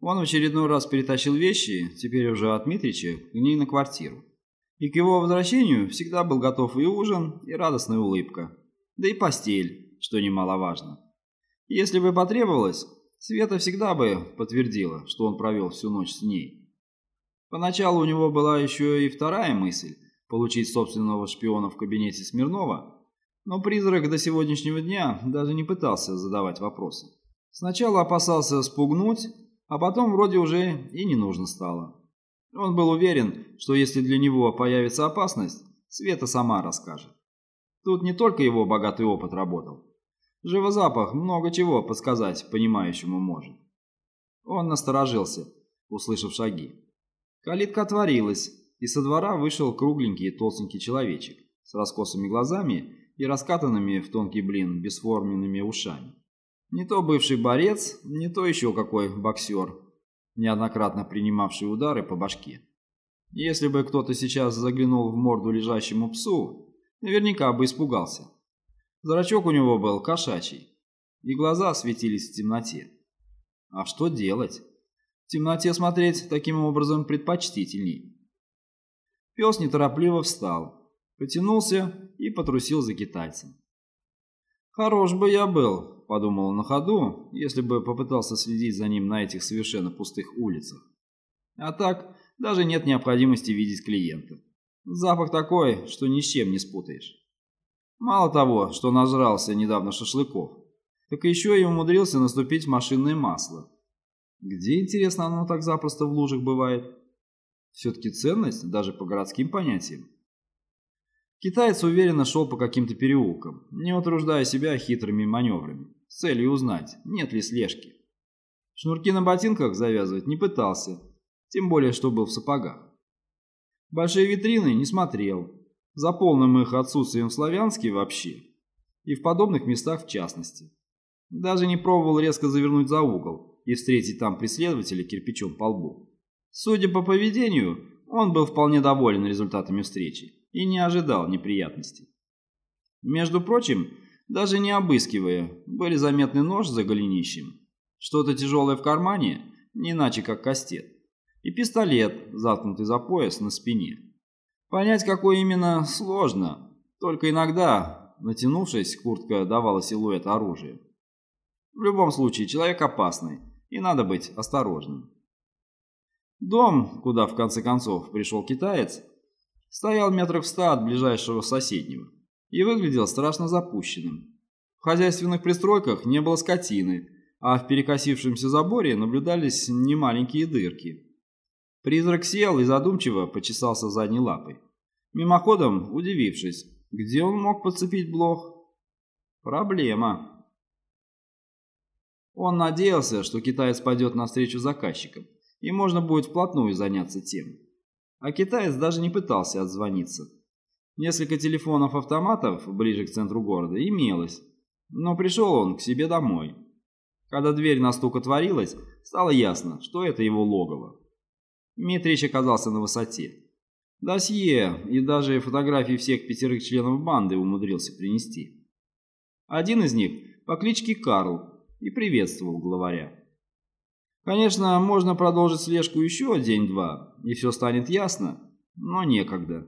Он в очередной раз перетащил вещи, теперь уже от Митрича, к ней на квартиру. И к его возвращению всегда был готов и ужин, и радостная улыбка. Да и постель, что немаловажно. Если бы потребовалось, Света всегда бы подтвердила, что он провел всю ночь с ней. Поначалу у него была еще и вторая мысль – получить собственного шпиона в кабинете Смирнова, но призрак до сегодняшнего дня даже не пытался задавать вопросы. Сначала опасался спугнуть, а потом вроде уже и не нужно стало. Он был уверен, что если для него появится опасность, Света сама расскажет. Тут не только его богатый опыт работал. Живозапах много чего подсказать понимающему может. Он насторожился, услышав шаги. Калитка отворилась, и со двора вышел кругленький и толстенький человечек с раскосыми глазами и раскатанными в тонкий блин бесформенными ушами. Не то бывший борец, не то еще какой боксер, неоднократно принимавший удары по башке. Если бы кто-то сейчас заглянул в морду лежащему псу, наверняка бы испугался. Зрачок у него был кошачий, и глаза светились в темноте. А что делать? В темноте смотреть таким образом предпочтительней. Пес неторопливо встал, потянулся и потрусил за китайцем. «Хорош бы я был», подумал на ходу, если бы попытался следить за ним на этих совершенно пустых улицах. А так, даже нет необходимости видеть клиента. Запах такой, что ни с чем не спутаешь. Мало того, что нажрался недавно шашлыков, так еще и умудрился наступить машинное масло. Где, интересно, оно так запросто в лужах бывает? Все-таки ценность, даже по городским понятиям. Китаец уверенно шел по каким-то переулкам, не утруждая себя хитрыми маневрами с целью узнать, нет ли слежки. Шнурки на ботинках завязывать не пытался, тем более, что был в сапогах. Большие витрины не смотрел, за полным их отсутствием в Славянске вообще, и в подобных местах в частности. Даже не пробовал резко завернуть за угол и встретить там преследователя кирпичом по лбу. Судя по поведению, он был вполне доволен результатами встречи и не ожидал неприятностей. Между прочим, даже не обыскивая, были заметны нож за голенищем, что-то тяжелое в кармане, не иначе как кастет, и пистолет, заткнутый за пояс на спине. Понять, какой именно, сложно, только иногда, натянувшись, куртка давала силуэт оружия. В любом случае, человек опасный, и надо быть осторожным. Дом, куда в конце концов пришел китаец, стоял метров в ста от ближайшего соседнего и выглядел страшно запущенным. В хозяйственных пристройках не было скотины, а в перекосившемся заборе наблюдались немаленькие дырки. Призрак сел и задумчиво почесался задней лапой, мимоходом удивившись, где он мог подцепить блох. Проблема. Он надеялся, что китаец пойдет навстречу заказчикам, и можно будет вплотную заняться тем. А китаец даже не пытался отзвониться. Несколько телефонов-автоматов ближе к центру города имелось, но пришел он к себе домой. Когда дверь на стук отворилась, стало ясно, что это его логово. Митрич оказался на высоте. Досье и даже фотографии всех пятерых членов банды умудрился принести. Один из них по кличке Карл и приветствовал главаря. Конечно, можно продолжить слежку еще день-два, и все станет ясно, но некогда.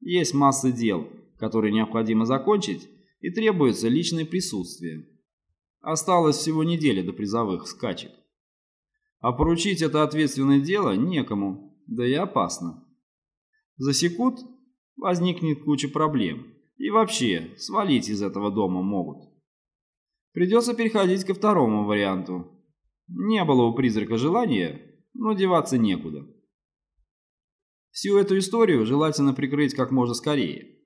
Есть масса дел, которые необходимо закончить, и требуется личное присутствие. Осталось всего неделя до призовых скачек. А поручить это ответственное дело некому, да и опасно. Засекут, возникнет куча проблем. И вообще, свалить из этого дома могут. Придется переходить ко второму варианту. Не было у призрака желания, но деваться некуда. Всю эту историю желательно прикрыть как можно скорее.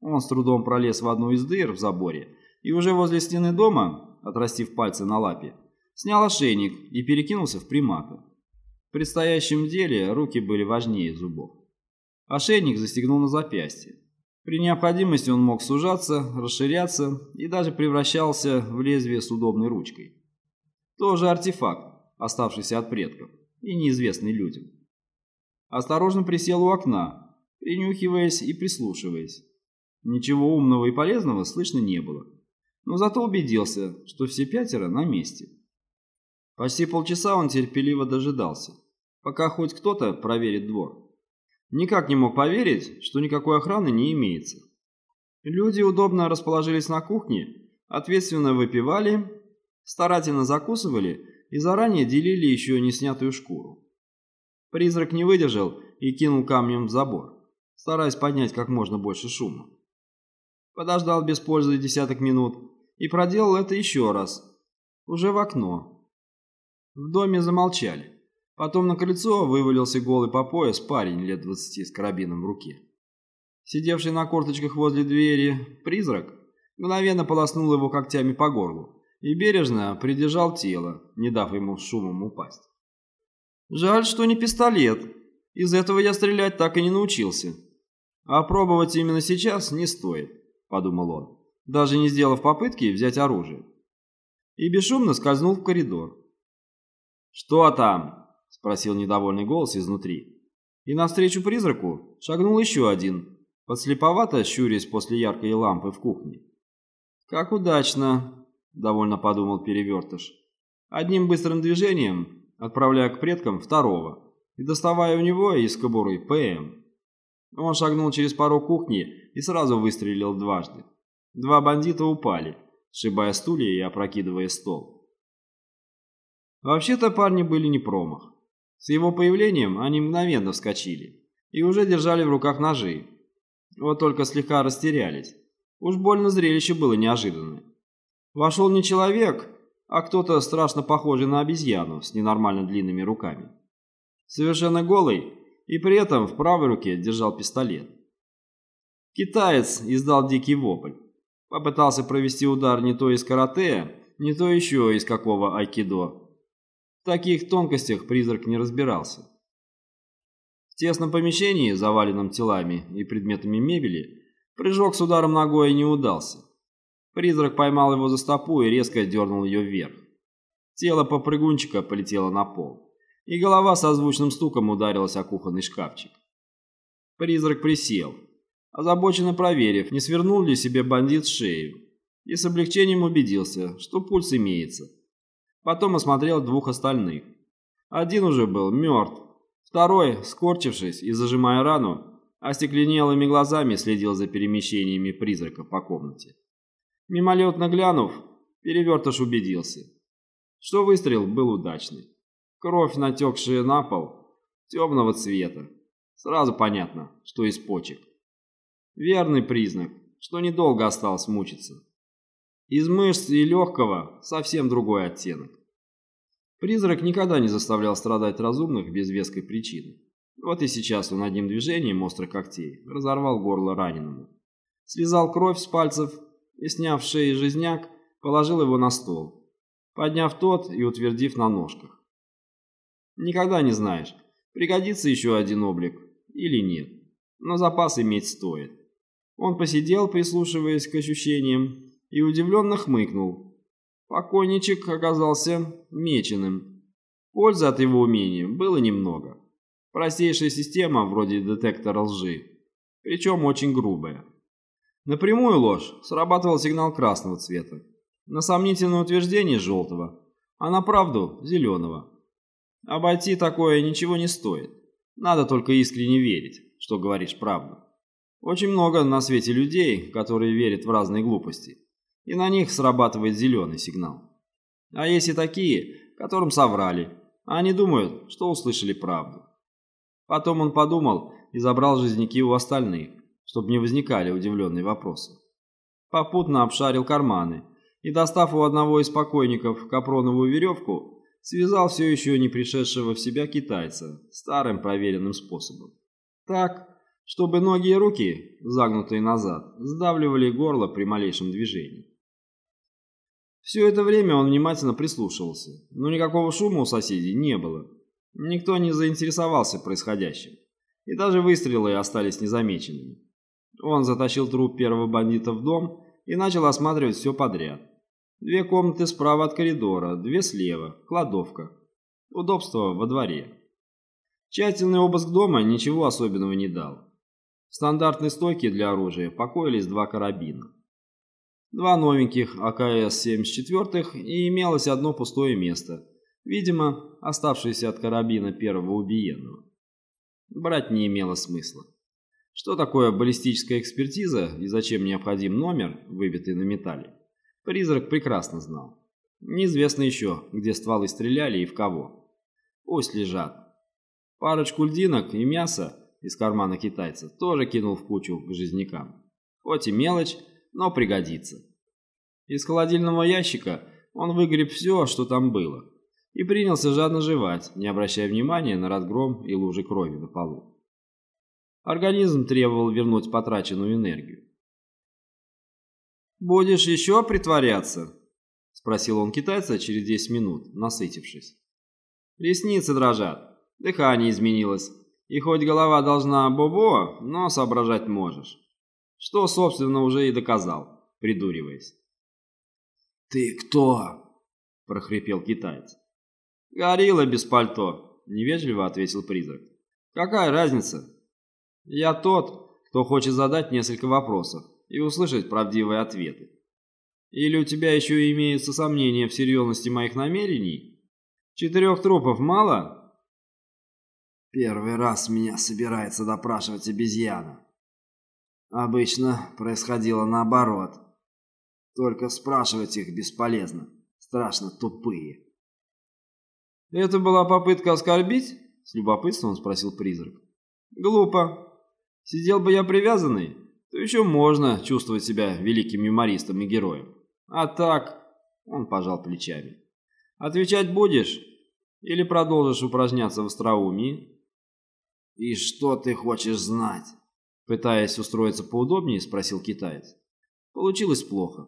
Он с трудом пролез в одну из дыр в заборе и уже возле стены дома, отрастив пальцы на лапе, снял ошейник и перекинулся в примату. В предстоящем деле руки были важнее зубов. Ошейник застегнул на запястье. При необходимости он мог сужаться, расширяться и даже превращался в лезвие с удобной ручкой. Тоже артефакт, оставшийся от предков и неизвестный людям осторожно присел у окна, принюхиваясь и прислушиваясь. Ничего умного и полезного слышно не было, но зато убедился, что все пятеро на месте. Почти полчаса он терпеливо дожидался, пока хоть кто-то проверит двор. Никак не мог поверить, что никакой охраны не имеется. Люди удобно расположились на кухне, ответственно выпивали, старательно закусывали и заранее делили еще не снятую шкуру. Призрак не выдержал и кинул камнем в забор, стараясь поднять как можно больше шума. Подождал без пользы десяток минут и проделал это еще раз, уже в окно. В доме замолчали. Потом на крыльцо вывалился голый по пояс парень лет двадцати с карабином в руке. Сидевший на корточках возле двери призрак мгновенно полоснул его когтями по горлу и бережно придержал тело, не дав ему шумом упасть. «Жаль, что не пистолет. Из этого я стрелять так и не научился. А пробовать именно сейчас не стоит», — подумал он, даже не сделав попытки взять оружие. И бесшумно скользнул в коридор. «Что там?» — спросил недовольный голос изнутри. И навстречу призраку шагнул еще один, подслеповато щурясь после яркой лампы в кухне. «Как удачно!» — довольно подумал Перевертыш. Одним быстрым движением отправляя к предкам второго и доставая у него из кобуры ПМ. Он шагнул через порог кухни и сразу выстрелил дважды. Два бандита упали, сшибая стулья и опрокидывая стол. Вообще-то парни были не промах. С его появлением они мгновенно вскочили и уже держали в руках ножи. Вот только слегка растерялись. Уж больно зрелище было неожиданное. Вошел не человек, а кто-то страшно похожий на обезьяну с ненормально длинными руками. Совершенно голый и при этом в правой руке держал пистолет. Китаец издал дикий вопль. Попытался провести удар не то из карате, не то еще из какого айкидо, таких тонкостях призрак не разбирался. В тесном помещении, заваленном телами и предметами мебели, прыжок с ударом ногой не удался. Призрак поймал его за стопу и резко дернул ее вверх. Тело попрыгунчика полетело на пол, и голова со звучным стуком ударилась о кухонный шкафчик. Призрак присел, озабоченно проверив, не свернул ли себе бандит шею, и с облегчением убедился, что пульс имеется. Потом осмотрел двух остальных. Один уже был мертв. Второй, скорчившись и зажимая рану, остекленелыми глазами следил за перемещениями призрака по комнате. Мимолетно глянув, перевертыш убедился, что выстрел был удачный. Кровь, натекшая на пол, темного цвета. Сразу понятно, что из почек. Верный признак, что недолго осталось мучиться. Из мышц и легкого совсем другой оттенок. Призрак никогда не заставлял страдать разумных без веской причины. Вот и сейчас он одним движением острых когтей разорвал горло раненому. Слезал кровь с пальцев и, сняв шеи жизняк, положил его на стол, подняв тот и утвердив на ножках. Никогда не знаешь, пригодится еще один облик или нет, но запас иметь стоит. Он посидел, прислушиваясь к ощущениям, и удивленно хмыкнул. Покойничек оказался меченым. Пользы от его умения было немного. Простейшая система вроде детектора лжи, причем очень грубая. На прямую ложь срабатывал сигнал красного цвета, на сомнительное утверждение желтого, а на правду зеленого. Обойти такое ничего не стоит. Надо только искренне верить, что говоришь правду. Очень много на свете людей, которые верят в разные глупости и на них срабатывает зеленый сигнал. А есть и такие, которым соврали, а они думают, что услышали правду. Потом он подумал и забрал жизняки у остальных, чтобы не возникали удивленные вопросы. Попутно обшарил карманы и, достав у одного из покойников капроновую веревку, связал все еще не пришедшего в себя китайца старым проверенным способом. Так, чтобы ноги и руки, загнутые назад, сдавливали горло при малейшем движении. Все это время он внимательно прислушивался, но никакого шума у соседей не было. Никто не заинтересовался происходящим, и даже выстрелы остались незамеченными. Он затащил труп первого бандита в дом и начал осматривать все подряд. Две комнаты справа от коридора, две слева, кладовка. Удобство во дворе. Тщательный обыск дома ничего особенного не дал. В стандартной стойке для оружия покоились два карабина два новеньких АКС-74 и имелось одно пустое место, видимо, оставшиеся от карабина первого убиенного. Брать не имело смысла. Что такое баллистическая экспертиза и зачем необходим номер, выбитый на металле, призрак прекрасно знал. Неизвестно еще, где стволы стреляли и в кого. Пусть лежат. Парочку льдинок и мяса из кармана китайца тоже кинул в кучу к жизнякам. Хоть и мелочь, но пригодится. Из холодильного ящика он выгреб все, что там было, и принялся жадно жевать, не обращая внимания на разгром и лужи крови на полу. Организм требовал вернуть потраченную энергию. «Будешь еще притворяться?» – спросил он китайца через 10 минут, насытившись. «Ресницы дрожат, дыхание изменилось, и хоть голова должна бобо, но соображать можешь. Что, собственно, уже и доказал, придуриваясь». «Ты кто?» – прохрипел китаец. «Горилла без пальто», – невежливо ответил призрак. «Какая разница? Я тот, кто хочет задать несколько вопросов и услышать правдивые ответы. Или у тебя еще имеются сомнения в серьезности моих намерений? Четырех трупов мало?» «Первый раз меня собирается допрашивать обезьяна. Обычно происходило наоборот. Только спрашивать их бесполезно. Страшно тупые». «Это была попытка оскорбить?» — с любопытством спросил призрак. «Глупо. Сидел бы я привязанный, то еще можно чувствовать себя великим юмористом и героем. А так, он пожал плечами. Отвечать будешь? Или продолжишь упражняться в остроумии? И что ты хочешь знать? Пытаясь устроиться поудобнее, спросил китаец. Получилось плохо.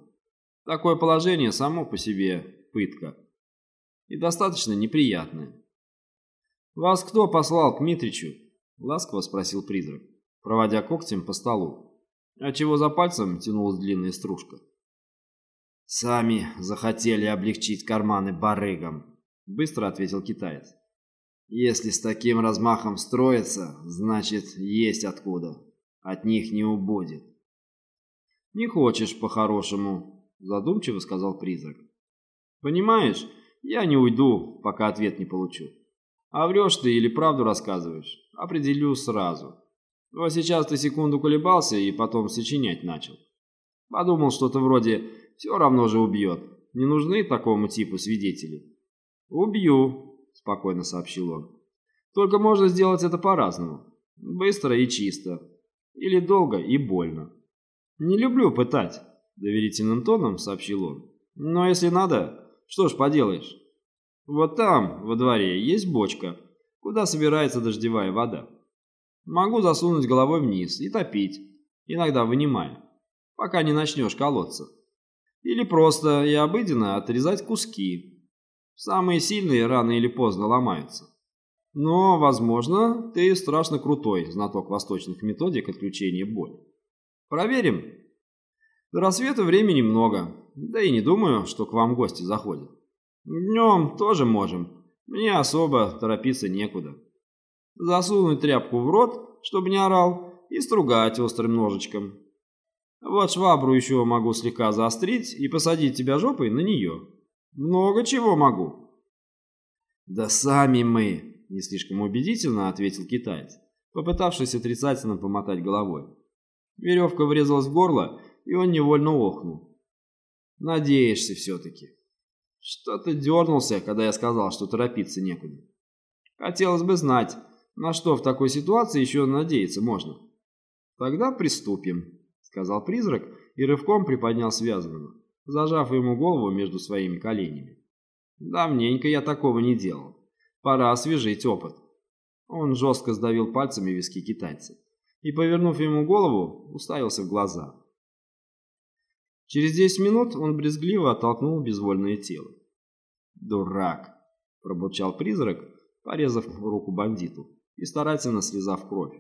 Такое положение само по себе пытка. И достаточно неприятное. «Вас кто послал к Митричу?» — ласково спросил призрак проводя когтем по столу, отчего за пальцем тянулась длинная стружка. «Сами захотели облегчить карманы барыгам», — быстро ответил китаец. «Если с таким размахом строится, значит, есть откуда. От них не убудет». «Не хочешь по-хорошему», — задумчиво сказал призрак. «Понимаешь, я не уйду, пока ответ не получу. А врешь ты или правду рассказываешь, определю сразу. Но сейчас ты секунду колебался и потом сочинять начал. Подумал что-то вроде «все равно же убьет». Не нужны такому типу свидетели. «Убью», — спокойно сообщил он. «Только можно сделать это по-разному. Быстро и чисто. Или долго и больно». «Не люблю пытать», — доверительным тоном сообщил он. «Но если надо, что ж поделаешь. Вот там, во дворе, есть бочка, куда собирается дождевая вода. Могу засунуть головой вниз и топить, иногда вынимая, пока не начнешь колоться. Или просто и обыденно отрезать куски. Самые сильные рано или поздно ломаются. Но, возможно, ты страшно крутой знаток восточных методик отключения боли. Проверим. До рассвета времени много, да и не думаю, что к вам гости заходят. Днем тоже можем, мне особо торопиться некуда засунуть тряпку в рот, чтобы не орал, и стругать острым ножичком. Вот швабру еще могу слегка заострить и посадить тебя жопой на нее. Много чего могу. Да сами мы, не слишком убедительно ответил китаец, попытавшись отрицательно помотать головой. Веревка врезалась в горло, и он невольно охнул. Надеешься все-таки. Что-то дернулся, когда я сказал, что торопиться некуда. Хотелось бы знать, на что в такой ситуации еще надеяться можно? Тогда приступим, сказал призрак и рывком приподнял связанного, зажав ему голову между своими коленями. Давненько я такого не делал. Пора освежить опыт. Он жестко сдавил пальцами виски китайца и, повернув ему голову, уставился в глаза. Через десять минут он брезгливо оттолкнул безвольное тело. «Дурак!» – пробурчал призрак, порезав руку бандиту и старательно слезав кровь.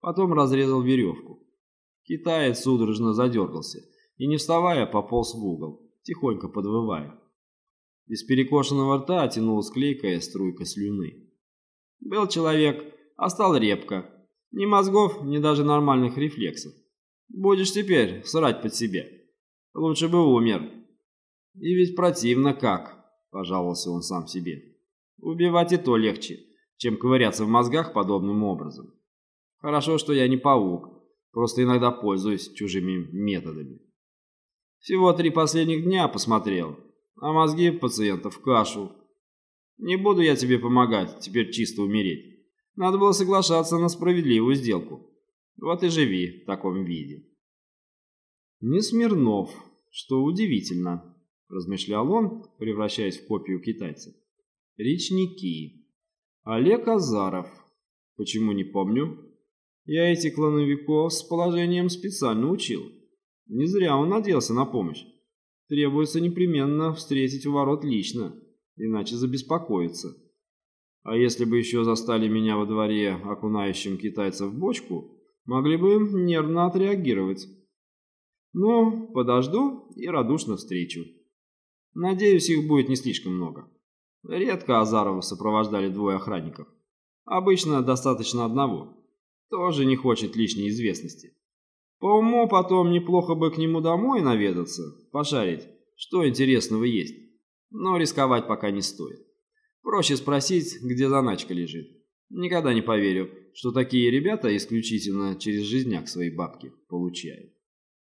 Потом разрезал веревку. Китаец судорожно задергался и, не вставая, пополз в угол, тихонько подвывая. Из перекошенного рта тянулась клейкая струйка слюны. Был человек, а стал репка. Ни мозгов, ни даже нормальных рефлексов. Будешь теперь срать под себя. Лучше бы умер. И ведь противно как, пожаловался он сам себе. Убивать и то легче, чем ковыряться в мозгах подобным образом. Хорошо, что я не паук, просто иногда пользуюсь чужими методами. Всего три последних дня посмотрел, а мозги пациентов в кашу. Не буду я тебе помогать, теперь чисто умереть. Надо было соглашаться на справедливую сделку. Вот и живи в таком виде. Не Смирнов, что удивительно, размышлял он, превращаясь в копию китайца. Речники. Олег Азаров. Почему не помню? Я этих клановиков с положением специально учил. Не зря он надеялся на помощь. Требуется непременно встретить у ворот лично, иначе забеспокоится. А если бы еще застали меня во дворе, окунающим китайцев в бочку, могли бы нервно отреагировать. Ну, подожду и радушно встречу. Надеюсь, их будет не слишком много. Редко Азарова сопровождали двое охранников. Обычно достаточно одного. Тоже не хочет лишней известности. По уму потом неплохо бы к нему домой наведаться, пошарить, что интересного есть. Но рисковать пока не стоит. Проще спросить, где заначка лежит. Никогда не поверю, что такие ребята исключительно через жизняк свои бабки получают.